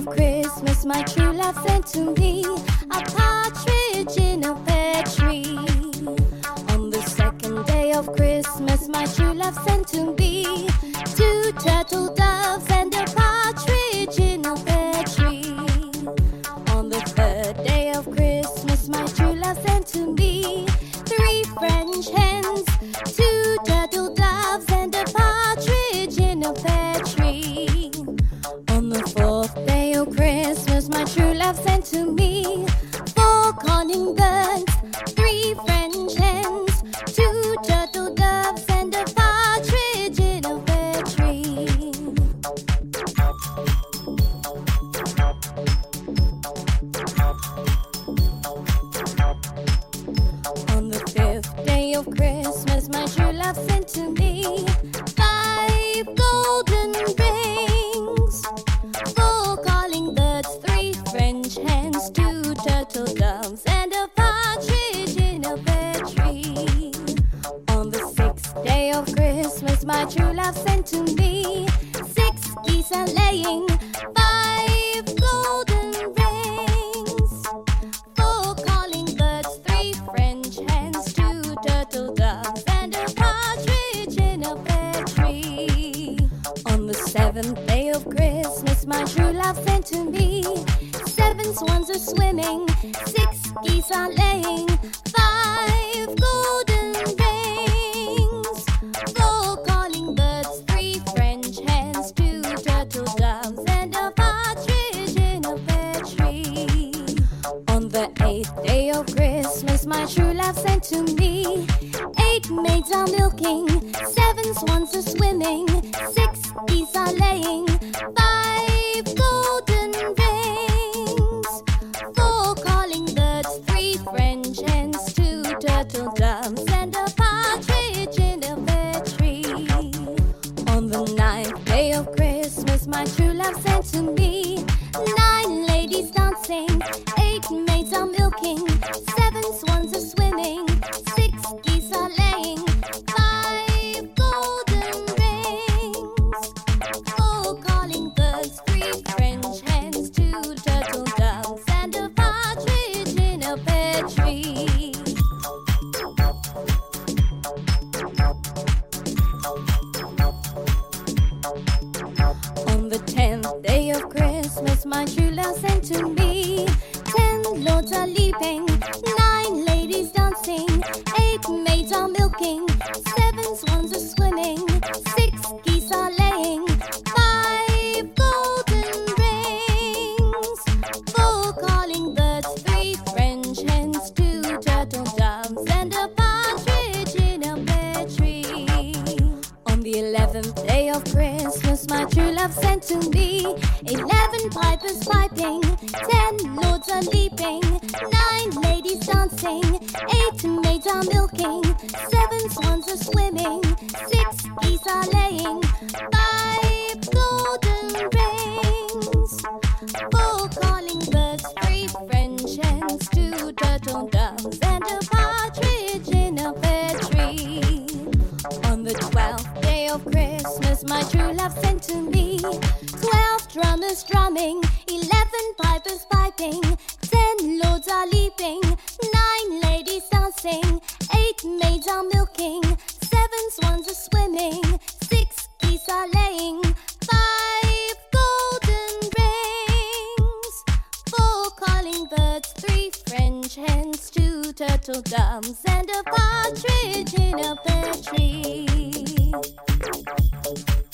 of Christmas, my true love sent to me a partridge in a pear tree. On the second day of Christmas, my true love sent to me two turtle love sent to me four calling birds, three French hens, two turtle doves, and a partridge in a pear tree. On the fifth day of Christmas, my true love sent to me my true love sent to me six geese are laying, five golden rings. Four calling birds, three French hens, two turtle doves, and a partridge in a pear tree. On the seventh day of Christmas, my true love sent to me seven swans are swimming, six geese are laying, true love sent to me. Eight maids are milking, seven swans are swimming, six geese are laying, five golden rings, four calling birds, three French hens, two turtle doves, and a partridge in a pear tree. On the ninth day of Christmas, my true love sent to me. Nine ladies dancing, eight maids are milking, Christmas, my true love sent to me. Ten lords are leaping, to me. Eleven pipers piping, ten lords are leaping, nine ladies dancing, eight maids are milking, seven swans are swimming, six geese are laying, five Christmas, my true love sent to me twelve drummers drumming, eleven pipers piping, ten lords are leaping, nine ladies dancing, eight maids are milking, seven swans are swimming, six geese are laying, five golden rings, four calling birds, three French hens, two turtle doves, and a partridge in a pear tree. Thank you.